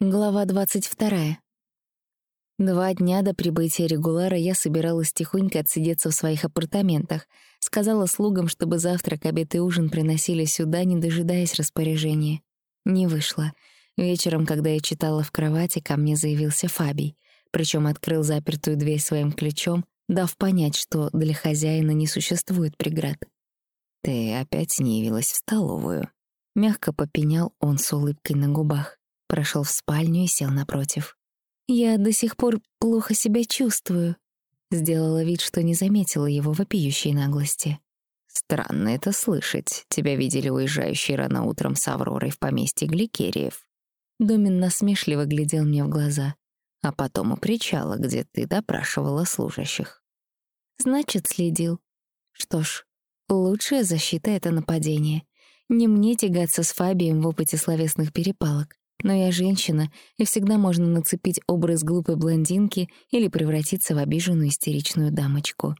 Глава двадцать вторая. Два дня до прибытия регулара я собиралась тихонько отсидеться в своих апартаментах. Сказала слугам, чтобы завтрак, обед и ужин приносили сюда, не дожидаясь распоряжения. Не вышло. Вечером, когда я читала в кровати, ко мне заявился Фабий. Причем открыл запертую дверь своим ключом, дав понять, что для хозяина не существует преград. «Ты опять не явилась в столовую», — мягко попенял он с улыбкой на губах прошел в спальню и сел напротив. «Я до сих пор плохо себя чувствую», — сделала вид, что не заметила его вопиющей наглости. «Странно это слышать. Тебя видели уезжающей рано утром с Авророй в поместье Гликериев». Домин насмешливо глядел мне в глаза. «А потом у причала, где ты допрашивала служащих». «Значит, следил. Что ж, лучшая защита — это нападение. Не мне тягаться с Фабием в опыте словесных перепалок. Но я женщина, и всегда можно нацепить образ глупой блондинки или превратиться в обиженную истеричную дамочку.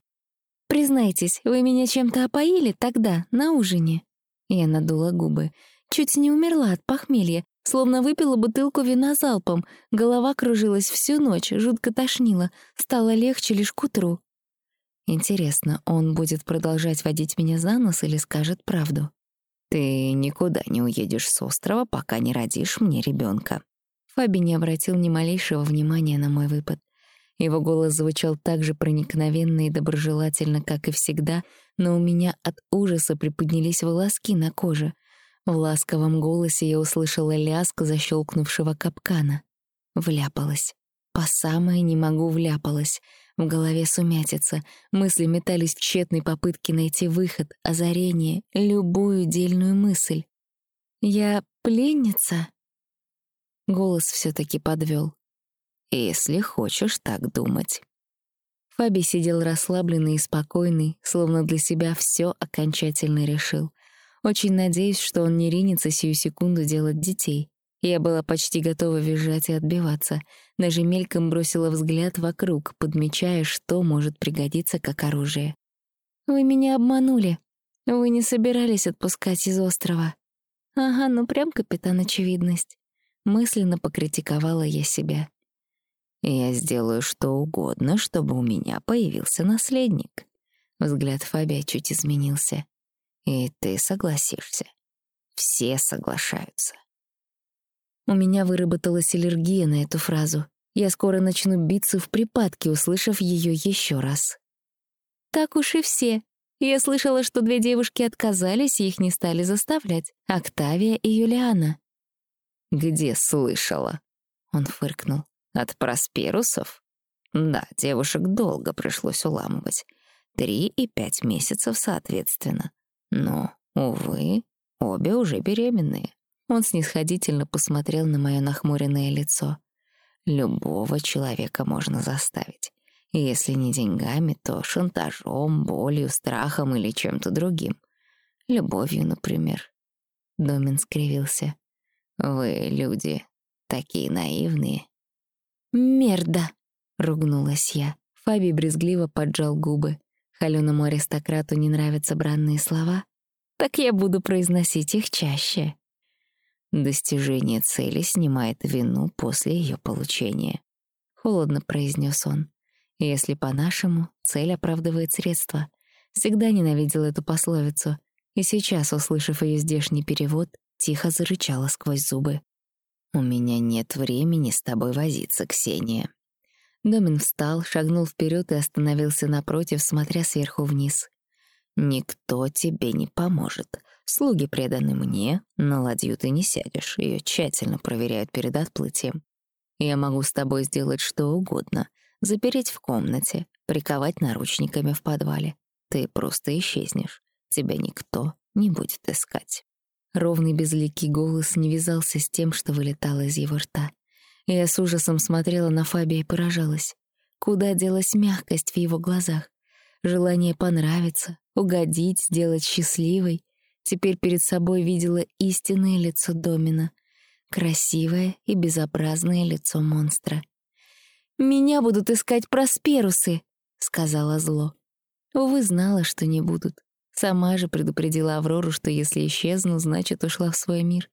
«Признайтесь, вы меня чем-то опоили тогда, на ужине?» Я надула губы. Чуть не умерла от похмелья, словно выпила бутылку вина залпом. Голова кружилась всю ночь, жутко тошнила. Стало легче лишь к утру. Интересно, он будет продолжать водить меня за нос или скажет правду? Ты никуда не уедешь с острова, пока не родишь мне ребенка. Фаби не обратил ни малейшего внимания на мой выпад. Его голос звучал так же проникновенно и доброжелательно, как и всегда, но у меня от ужаса приподнялись волоски на коже. В ласковом голосе я услышала лязг защелкнувшего капкана. Вляпалась. По самое не могу вляпалась. В голове сумятица, мысли метались в тщетной попытке найти выход, озарение, любую дельную мысль. «Я пленница?» Голос все таки подвел. «Если хочешь так думать». Фаби сидел расслабленный и спокойный, словно для себя все окончательно решил. Очень надеюсь, что он не ринется сию секунду делать детей. Я была почти готова визжать и отбиваться. Даже мельком бросила взгляд вокруг, подмечая, что может пригодиться как оружие. «Вы меня обманули. Вы не собирались отпускать из острова». «Ага, ну прям капитан очевидность». Мысленно покритиковала я себя. «Я сделаю что угодно, чтобы у меня появился наследник». Взгляд Фабия чуть изменился. «И ты согласишься. Все соглашаются». У меня выработалась аллергия на эту фразу. Я скоро начну биться в припадке, услышав ее еще раз. Так уж и все. Я слышала, что две девушки отказались, и их не стали заставлять. Октавия и Юлиана. «Где слышала?» Он фыркнул. «От просперусов?» «Да, девушек долго пришлось уламывать. Три и пять месяцев соответственно. Но, увы, обе уже беременные. Он снисходительно посмотрел на мое нахмуренное лицо. Любого человека можно заставить. Если не деньгами, то шантажом, болью, страхом или чем-то другим. Любовью, например. Домин скривился. «Вы, люди, такие наивные». «Мерда!» — ругнулась я. Фаби брезгливо поджал губы. Холёному аристократу не нравятся бранные слова? Так я буду произносить их чаще. Достижение цели снимает вину после ее получения. Холодно произнес он. Если по-нашему, цель оправдывает средства. Всегда ненавидел эту пословицу. И сейчас, услышав ее здешний перевод, тихо зарычала сквозь зубы. «У меня нет времени с тобой возиться, Ксения». Домин встал, шагнул вперед и остановился напротив, смотря сверху вниз. «Никто тебе не поможет. Слуги преданы мне, на ладью ты не сядешь, ее тщательно проверяют перед отплытием. Я могу с тобой сделать что угодно, запереть в комнате, приковать наручниками в подвале. Ты просто исчезнешь, тебя никто не будет искать». Ровный безликий голос не вязался с тем, что вылетало из его рта. Я с ужасом смотрела на Фабия и поражалась. Куда делась мягкость в его глазах? Желание понравиться, угодить, сделать счастливой. Теперь перед собой видела истинное лицо Домина, красивое и безобразное лицо монстра. «Меня будут искать просперусы», — сказала зло. Увы, знала, что не будут. Сама же предупредила Аврору, что если исчезну, значит, ушла в свой мир.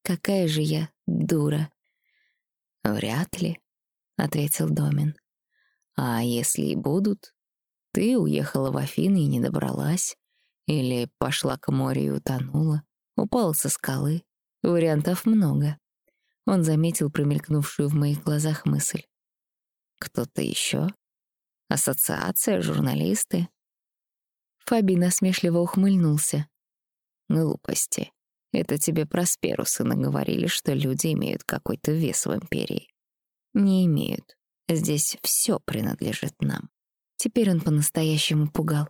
Какая же я дура. «Вряд ли», — ответил Домин. «А если и будут, ты уехала в Афины и не добралась, или пошла к морю и утонула, упала со скалы. Вариантов много». Он заметил промелькнувшую в моих глазах мысль. «Кто-то еще? Ассоциация, журналисты?» Фаби насмешливо ухмыльнулся. «Глупости. Это тебе просперусы наговорили, что люди имеют какой-то вес в империи. Не имеют. Здесь все принадлежит нам. Теперь он по-настоящему пугал.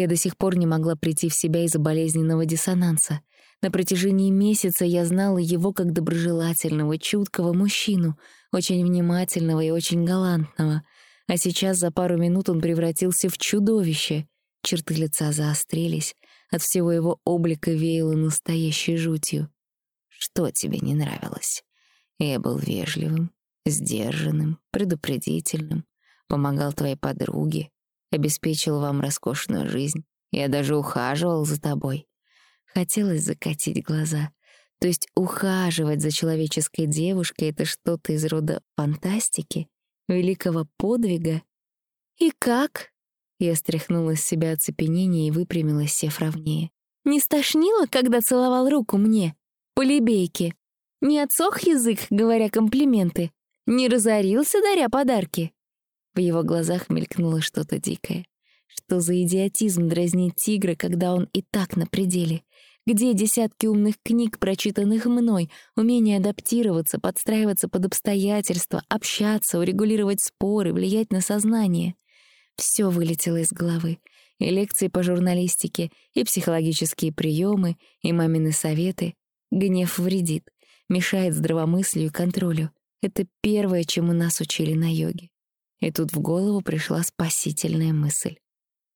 Я до сих пор не могла прийти в себя из-за болезненного диссонанса. На протяжении месяца я знала его как доброжелательного, чуткого мужчину, очень внимательного и очень галантного. А сейчас за пару минут он превратился в чудовище. Черты лица заострились, от всего его облика веяло настоящей жутью. Что тебе не нравилось? Я был вежливым, сдержанным, предупредительным, помогал твоей подруге, обеспечил вам роскошную жизнь. Я даже ухаживал за тобой. Хотелось закатить глаза. То есть ухаживать за человеческой девушкой — это что-то из рода фантастики, великого подвига. «И как?» Я стряхнула с себя оцепенение и выпрямилась, сев ровнее. «Не стошнило, когда целовал руку мне? По лебейке? Не отсох язык, говоря комплименты? Не разорился, даря подарки?» В его глазах мелькнуло что-то дикое. Что за идиотизм дразнить тигра, когда он и так на пределе? Где десятки умных книг, прочитанных мной, умение адаптироваться, подстраиваться под обстоятельства, общаться, урегулировать споры, влиять на сознание? Все вылетело из головы. И лекции по журналистике, и психологические приемы, и мамины советы. Гнев вредит, мешает здравомыслию и контролю. Это первое, чему нас учили на йоге. И тут в голову пришла спасительная мысль.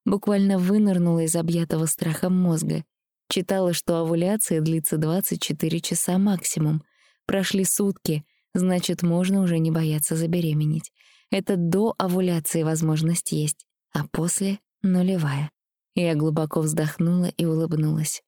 Буквально вынырнула из объятого страхом мозга. Читала, что овуляция длится 24 часа максимум. Прошли сутки, значит, можно уже не бояться забеременеть. Это до овуляции возможность есть, а после — нулевая. Я глубоко вздохнула и улыбнулась.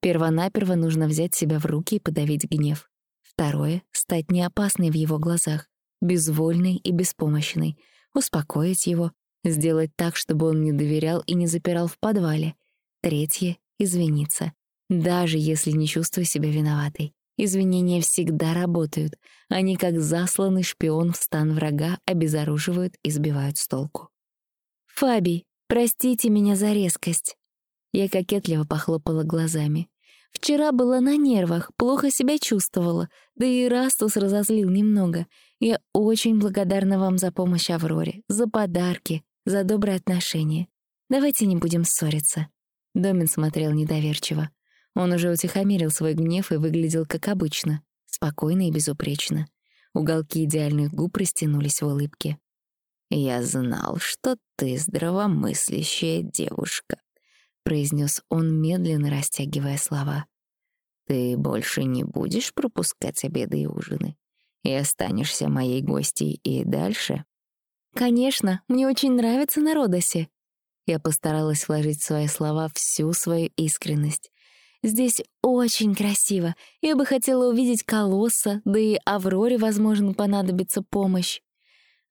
Первонаперво нужно взять себя в руки и подавить гнев. Второе — стать неопасной в его глазах, безвольной и беспомощной, успокоить его, сделать так, чтобы он не доверял и не запирал в подвале. Третье — извиниться, даже если не чувствую себя виноватой. Извинения всегда работают. Они, как засланный шпион в стан врага, обезоруживают и сбивают с толку. «Фаби, простите меня за резкость». Я кокетливо похлопала глазами. Вчера была на нервах, плохо себя чувствовала, да и Растус разозлил немного. Я очень благодарна вам за помощь Авроре, за подарки, за добрые отношения. Давайте не будем ссориться». Домин смотрел недоверчиво. Он уже утихомирил свой гнев и выглядел как обычно, спокойно и безупречно. Уголки идеальных губ растянулись в улыбке. «Я знал, что ты здравомыслящая девушка», — произнес он, медленно растягивая слова. «Ты больше не будешь пропускать обеды и ужины? И останешься моей гостьей и дальше?» «Конечно, мне очень нравится на Родосе». Я постаралась вложить в свои слова всю свою искренность. Здесь очень красиво. Я бы хотела увидеть колосса, да и Авроре, возможно, понадобится помощь.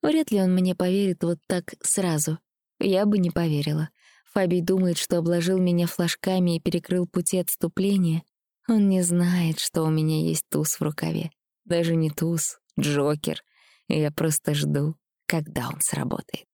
Вряд ли он мне поверит вот так сразу. Я бы не поверила. Фабий думает, что обложил меня флажками и перекрыл пути отступления. Он не знает, что у меня есть туз в рукаве. Даже не туз, Джокер. Я просто жду, когда он сработает.